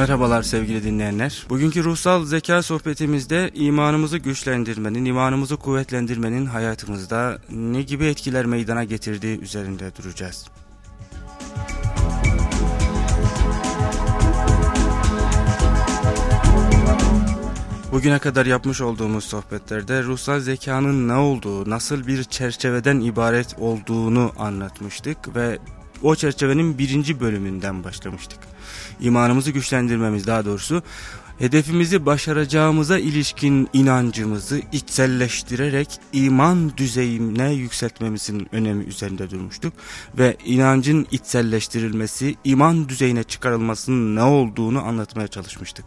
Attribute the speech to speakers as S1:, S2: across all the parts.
S1: Merhabalar sevgili dinleyenler. Bugünkü ruhsal zeka sohbetimizde imanımızı güçlendirmenin, imanımızı kuvvetlendirmenin hayatımızda ne gibi etkiler meydana getirdiği üzerinde duracağız. Bugüne kadar yapmış olduğumuz sohbetlerde ruhsal zekanın ne olduğu, nasıl bir çerçeveden ibaret olduğunu anlatmıştık ve o çerçevenin birinci bölümünden başlamıştık. İmanımızı güçlendirmemiz daha doğrusu hedefimizi başaracağımıza ilişkin inancımızı içselleştirerek iman düzeyine yükseltmemizin önemi üzerinde durmuştuk. Ve inancın içselleştirilmesi, iman düzeyine çıkarılmasının ne olduğunu anlatmaya çalışmıştık.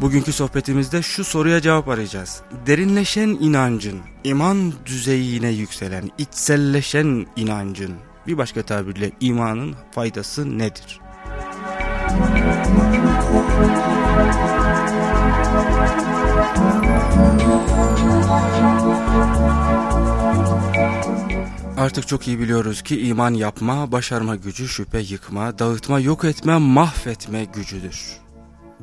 S1: Bugünkü sohbetimizde şu soruya cevap arayacağız. Derinleşen inancın, iman düzeyine yükselen, içselleşen inancın, bir başka tabirle imanın faydası nedir? Artık çok iyi biliyoruz ki iman yapma, başarma gücü, şüphe yıkma, dağıtma, yok etme, mahvetme gücüdür.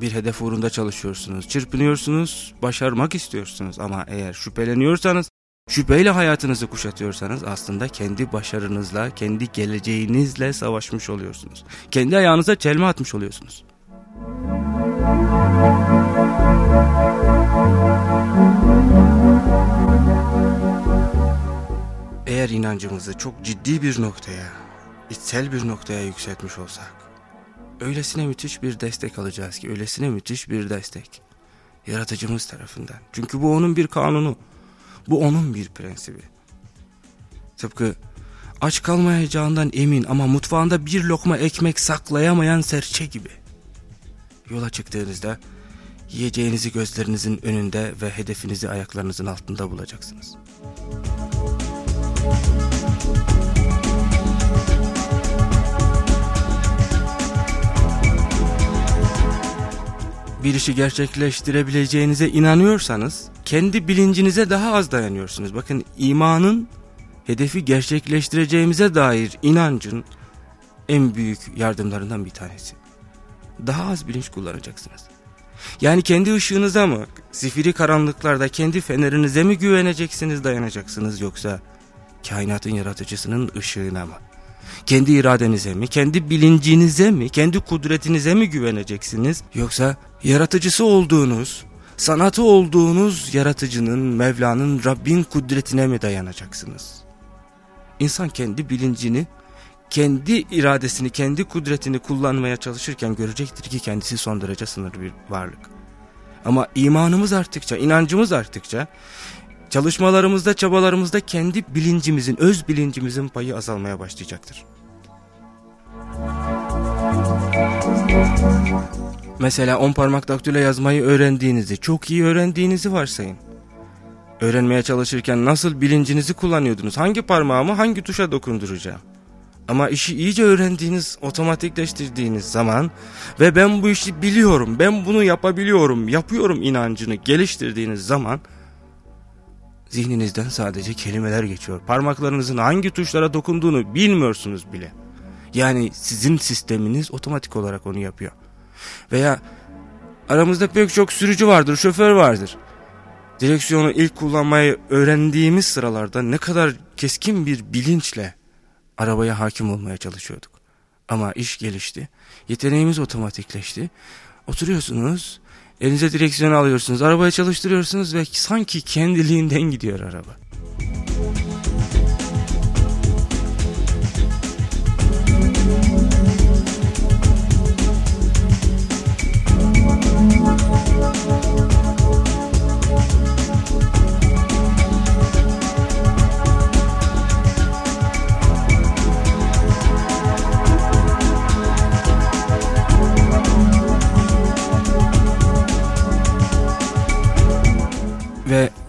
S1: Bir hedef uğrunda çalışıyorsunuz, çırpınıyorsunuz, başarmak istiyorsunuz ama eğer şüpheleniyorsanız, şüpheyle hayatınızı kuşatıyorsanız aslında kendi başarınızla, kendi geleceğinizle savaşmış oluyorsunuz. Kendi ayağınıza çelme atmış oluyorsunuz. Eğer inancımızı çok ciddi bir noktaya, içsel bir noktaya yükseltmiş olsak, öylesine müthiş bir destek alacağız ki, öylesine müthiş bir destek. Yaratıcımız tarafından. Çünkü bu onun bir kanunu, bu onun bir prensibi. Tıpkı aç kalmayacağından emin ama mutfağında bir lokma ekmek saklayamayan serçe gibi. Yola çıktığınızda yiyeceğinizi gözlerinizin önünde ve hedefinizi ayaklarınızın altında bulacaksınız. Bir işi gerçekleştirebileceğinize inanıyorsanız kendi bilincinize daha az dayanıyorsunuz. Bakın imanın hedefi gerçekleştireceğimize dair inancın en büyük yardımlarından bir tanesi. Daha az bilinç kullanacaksınız. Yani kendi ışığınıza mı, zifiri karanlıklarda kendi fenerinize mi güveneceksiniz dayanacaksınız yoksa kainatın yaratıcısının ışığına mı? Kendi iradenize mi, kendi bilincinize mi, kendi kudretinize mi güveneceksiniz? Yoksa yaratıcısı olduğunuz, sanatı olduğunuz yaratıcının, Mevla'nın, Rabbin kudretine mi dayanacaksınız? İnsan kendi bilincini, kendi iradesini, kendi kudretini kullanmaya çalışırken görecektir ki kendisi son derece sınırlı bir varlık. Ama imanımız arttıkça, inancımız arttıkça Çalışmalarımızda, çabalarımızda kendi bilincimizin, öz bilincimizin payı azalmaya başlayacaktır. Mesela on parmak daktilo yazmayı öğrendiğinizi, çok iyi öğrendiğinizi varsayın. Öğrenmeye çalışırken nasıl bilincinizi kullanıyordunuz? Hangi parmağımı hangi tuşa dokunduracağım? Ama işi iyice öğrendiğiniz, otomatikleştirdiğiniz zaman ve ben bu işi biliyorum, ben bunu yapabiliyorum, yapıyorum inancını geliştirdiğiniz zaman Zihninizden sadece kelimeler geçiyor. Parmaklarınızın hangi tuşlara dokunduğunu bilmiyorsunuz bile. Yani sizin sisteminiz otomatik olarak onu yapıyor. Veya aramızda pek çok sürücü vardır, şoför vardır. Direksiyonu ilk kullanmayı öğrendiğimiz sıralarda ne kadar keskin bir bilinçle arabaya hakim olmaya çalışıyorduk. Ama iş gelişti, yeteneğimiz otomatikleşti. Oturuyorsunuz Elinize direksiyonu alıyorsunuz. Arabayı çalıştırıyorsunuz ve sanki kendiliğinden gidiyor araba.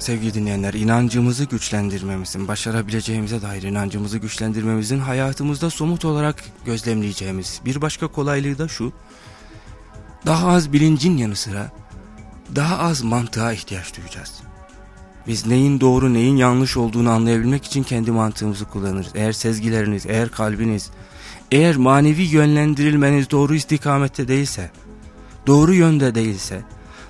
S1: Sevgili dinleyenler inancımızı güçlendirmemizin, başarabileceğimize dair inancımızı güçlendirmemizin hayatımızda somut olarak gözlemleyeceğimiz bir başka kolaylığı da şu. Daha az bilincin yanı sıra daha az mantığa ihtiyaç duyacağız. Biz neyin doğru neyin yanlış olduğunu anlayabilmek için kendi mantığımızı kullanırız. Eğer sezgileriniz, eğer kalbiniz, eğer manevi yönlendirilmeniz doğru istikamette değilse, doğru yönde değilse,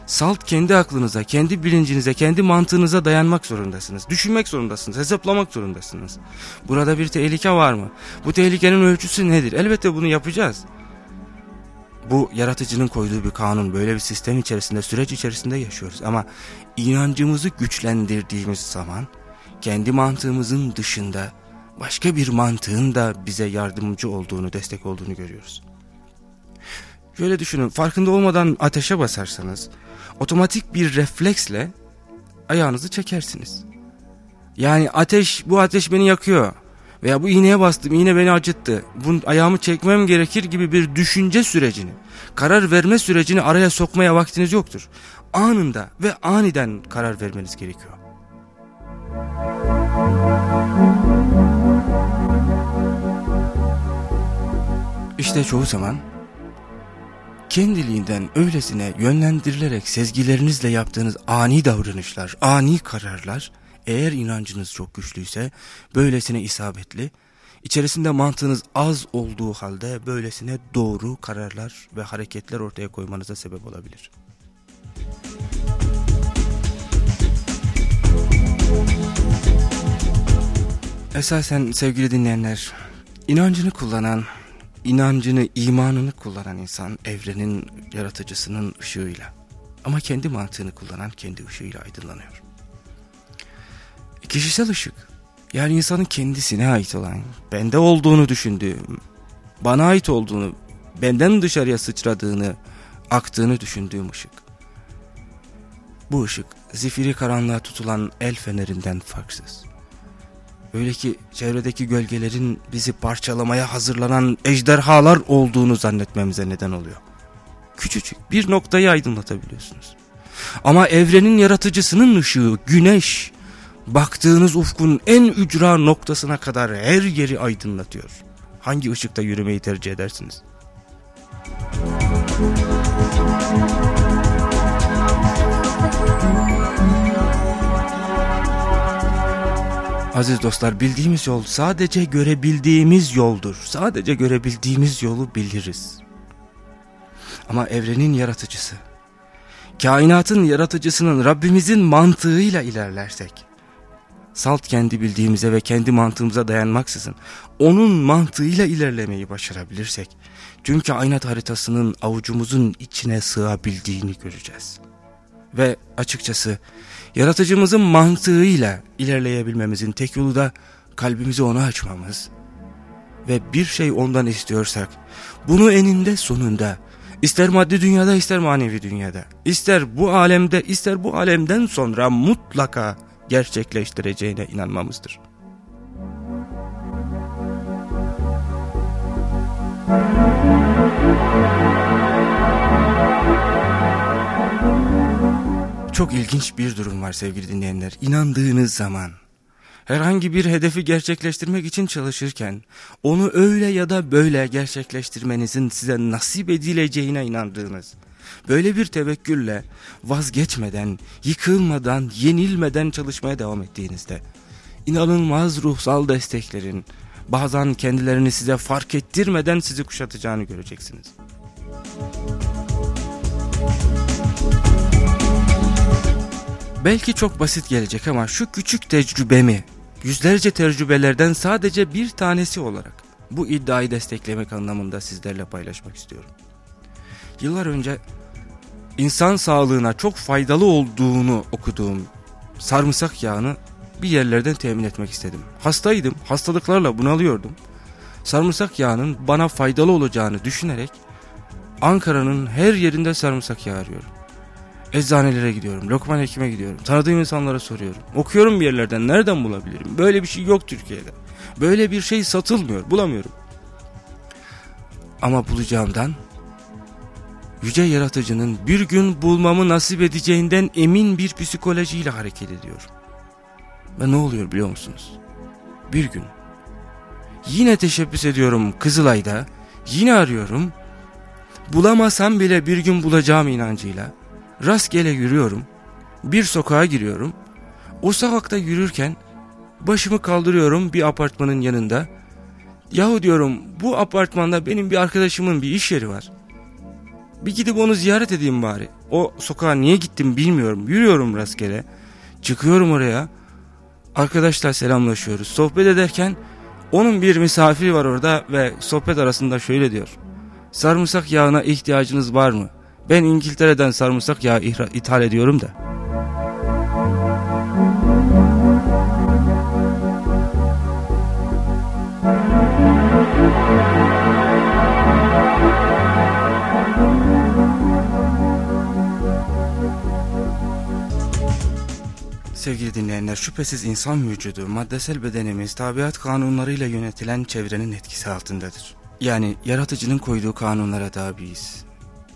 S1: salt kendi aklınıza, kendi bilincinize, kendi mantığınıza dayanmak zorundasınız. Düşünmek zorundasınız, hesaplamak zorundasınız. Burada bir tehlike var mı? Bu tehlikenin ölçüsü nedir? Elbette bunu yapacağız. Bu yaratıcının koyduğu bir kanun, böyle bir sistem içerisinde, süreç içerisinde yaşıyoruz. Ama inancımızı güçlendirdiğimiz zaman, kendi mantığımızın dışında başka bir mantığın da bize yardımcı olduğunu, destek olduğunu görüyoruz. Şöyle düşünün, farkında olmadan ateşe basarsanız, otomatik bir refleksle ayağınızı çekersiniz. Yani ateş, bu ateş beni yakıyor veya bu iğneye bastım, iğne beni acıttı, bunu ayağımı çekmem gerekir gibi bir düşünce sürecini, karar verme sürecini araya sokmaya vaktiniz yoktur. Anında ve aniden karar vermeniz gerekiyor. İşte çoğu zaman kendiliğinden öylesine yönlendirilerek sezgilerinizle yaptığınız ani davranışlar, ani kararlar eğer inancınız çok güçlüyse böylesine isabetli, içerisinde mantığınız az olduğu halde böylesine doğru kararlar ve hareketler ortaya koymanıza sebep olabilir. Esasen sevgili dinleyenler, inancını kullanan, inancını, imanını kullanan insan evrenin yaratıcısının ışığıyla ama kendi mantığını kullanan kendi ışığıyla aydınlanıyor. Kişisel ışık yani insanın kendisine ait olan, bende olduğunu düşündüğüm, bana ait olduğunu, benden dışarıya sıçradığını, aktığını düşündüğüm ışık. Bu ışık zifiri karanlığa tutulan el fenerinden farksız. Öyle ki çevredeki gölgelerin bizi parçalamaya hazırlanan ejderhalar olduğunu zannetmemize neden oluyor. Küçücük bir noktayı aydınlatabiliyorsunuz. Ama evrenin yaratıcısının ışığı güneş baktığınız ufkun en ücra noktasına kadar her yeri aydınlatıyor. Hangi ışıkta yürümeyi tercih edersiniz? Aziz dostlar bildiğimiz yol sadece görebildiğimiz yoldur. Sadece görebildiğimiz yolu biliriz. Ama evrenin yaratıcısı, kainatın yaratıcısının Rabbimizin mantığıyla ilerlersek, salt kendi bildiğimize ve kendi mantığımıza dayanmaksızın, onun mantığıyla ilerlemeyi başarabilirsek, tüm kainat haritasının avucumuzun içine sığabildiğini göreceğiz. Ve açıkçası Yaratıcımızın mantığıyla ilerleyebilmemizin tek yolu da kalbimizi ona açmamız. Ve bir şey ondan istiyorsak bunu eninde sonunda ister maddi dünyada ister manevi dünyada ister bu alemde ister bu alemden sonra mutlaka gerçekleştireceğine inanmamızdır. Çok ilginç bir durum var sevgili dinleyenler. İnandığınız zaman herhangi bir hedefi gerçekleştirmek için çalışırken onu öyle ya da böyle gerçekleştirmenizin size nasip edileceğine inandığınız böyle bir tevekkülle vazgeçmeden, yıkılmadan, yenilmeden çalışmaya devam ettiğinizde inanılmaz ruhsal desteklerin bazen kendilerini size fark ettirmeden sizi kuşatacağını göreceksiniz. Belki çok basit gelecek ama şu küçük tecrübemi yüzlerce tecrübelerden sadece bir tanesi olarak bu iddiayı desteklemek anlamında sizlerle paylaşmak istiyorum. Yıllar önce insan sağlığına çok faydalı olduğunu okuduğum sarımsak yağını bir yerlerden temin etmek istedim. Hastaydım, hastalıklarla bunalıyordum. Sarımsak yağının bana faydalı olacağını düşünerek Ankara'nın her yerinde sarımsak yağı arıyorum. Eczanelere gidiyorum, lokman hekime gidiyorum, tanıdığım insanlara soruyorum. Okuyorum bir yerlerden nereden bulabilirim? Böyle bir şey yok Türkiye'de. Böyle bir şey satılmıyor, bulamıyorum. Ama bulacağımdan yüce yaratıcının bir gün bulmamı nasip edeceğinden emin bir psikolojiyle hareket ediyorum. Ve ne oluyor biliyor musunuz? Bir gün yine teşebbüs ediyorum Kızılay'da, yine arıyorum. Bulamasam bile bir gün bulacağım inancıyla rastgele yürüyorum. Bir sokağa giriyorum. O sokakta yürürken başımı kaldırıyorum bir apartmanın yanında. Yahu diyorum bu apartmanda benim bir arkadaşımın bir iş yeri var. Bir gidip onu ziyaret edeyim bari. O sokağa niye gittim bilmiyorum. Yürüyorum rastgele. Çıkıyorum oraya. Arkadaşlar selamlaşıyoruz. Sohbet ederken onun bir misafiri var orada ve sohbet arasında şöyle diyor. Sarımsak yağına ihtiyacınız var mı? Ben İngiltere'den sarımsak yağı ithal ediyorum da. Sevgili dinleyenler şüphesiz insan vücudu maddesel bedenimiz tabiat kanunlarıyla yönetilen çevrenin etkisi altındadır. Yani yaratıcının koyduğu kanunlara tabiiz.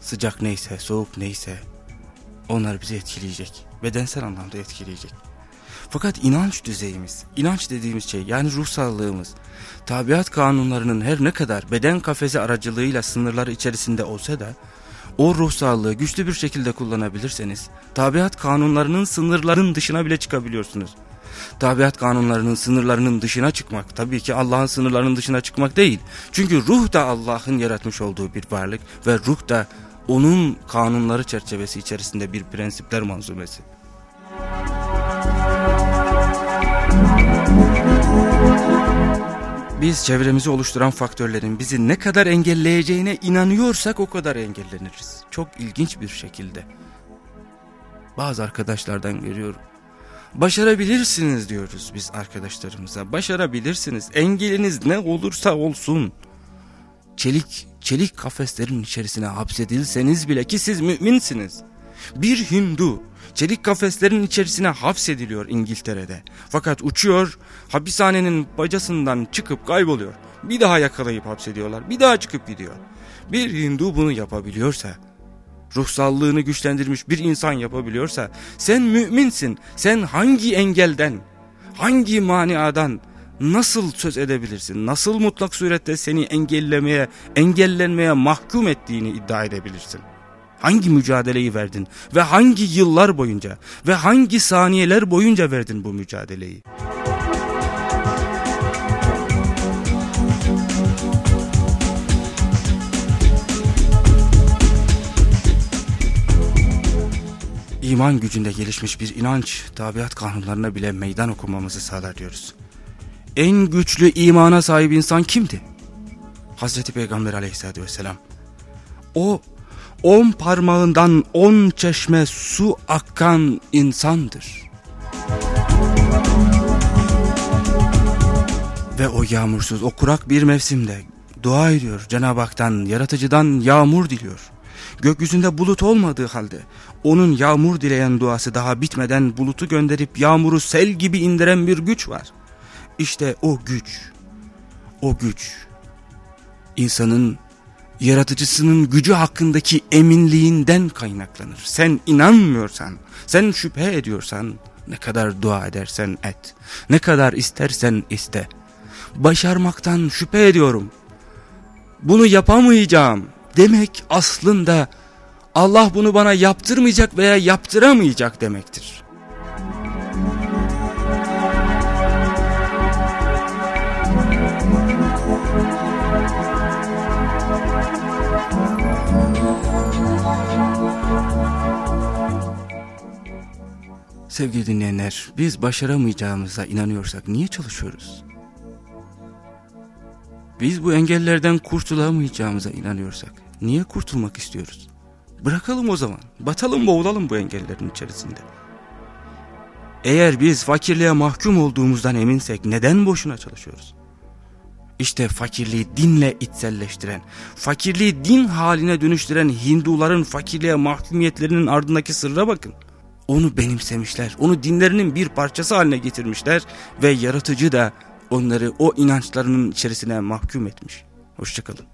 S1: Sıcak neyse soğuk neyse onlar bizi etkileyecek. Bedensel anlamda etkileyecek. Fakat inanç düzeyimiz, inanç dediğimiz şey yani ruh sağlığımız, tabiat kanunlarının her ne kadar beden kafesi aracılığıyla sınırları içerisinde olsa da o ruh sağlığı güçlü bir şekilde kullanabilirseniz tabiat kanunlarının sınırların dışına bile çıkabiliyorsunuz. Tabiat kanunlarının sınırlarının dışına çıkmak tabii ki Allah'ın sınırlarının dışına çıkmak değil. Çünkü ruh da Allah'ın yaratmış olduğu bir varlık ve ruh da onun kanunları çerçevesi içerisinde bir prensipler manzumesi. Biz çevremizi oluşturan faktörlerin bizi ne kadar engelleyeceğine inanıyorsak o kadar engelleniriz. Çok ilginç bir şekilde. Bazı arkadaşlardan görüyorum. Başarabilirsiniz diyoruz biz arkadaşlarımıza. Başarabilirsiniz. Engeliniz ne olursa olsun. Çelik, çelik kafeslerin içerisine hapsedilseniz bile ki siz müminsiniz. Bir Hindu çelik kafeslerin içerisine hapsediliyor İngiltere'de. Fakat uçuyor, hapishanenin bacasından çıkıp kayboluyor. Bir daha yakalayıp hapsediyorlar, bir daha çıkıp gidiyor. Bir Hindu bunu yapabiliyorsa, ruhsallığını güçlendirmiş bir insan yapabiliyorsa, sen müminsin, sen hangi engelden, hangi maniadan nasıl söz edebilirsin? Nasıl mutlak surette seni engellemeye, engellenmeye mahkum ettiğini iddia edebilirsin? Hangi mücadeleyi verdin ve hangi yıllar boyunca ve hangi saniyeler boyunca verdin bu mücadeleyi? İman gücünde gelişmiş bir inanç tabiat kanunlarına bile meydan okumamızı sağlar diyoruz. En güçlü imana sahip insan kimdi? Hazreti Peygamber aleyhissalatü vesselam. O on parmağından on çeşme su akan insandır. Ve o yağmursuz, o kurak bir mevsimde dua ediyor Cenab-ı Hak'tan, yaratıcıdan yağmur diliyor. Gökyüzünde bulut olmadığı halde onun yağmur dileyen duası daha bitmeden bulutu gönderip yağmuru sel gibi indiren bir güç var. İşte o güç, o güç insanın yaratıcısının gücü hakkındaki eminliğinden kaynaklanır. Sen inanmıyorsan, sen şüphe ediyorsan ne kadar dua edersen et, ne kadar istersen iste. Başarmaktan şüphe ediyorum. Bunu yapamayacağım demek aslında Allah bunu bana yaptırmayacak veya yaptıramayacak demektir. Sevgili dinleyenler, biz başaramayacağımıza inanıyorsak niye çalışıyoruz? Biz bu engellerden kurtulamayacağımıza inanıyorsak niye kurtulmak istiyoruz? Bırakalım o zaman, batalım boğulalım bu engellerin içerisinde. Eğer biz fakirliğe mahkum olduğumuzdan eminsek neden boşuna çalışıyoruz? İşte fakirliği dinle içselleştiren, fakirliği din haline dönüştüren Hinduların fakirliğe mahkumiyetlerinin ardındaki sırra bakın onu benimsemişler. Onu dinlerinin bir parçası haline getirmişler ve yaratıcı da onları o inançlarının içerisine mahkum etmiş. Hoşçakalın.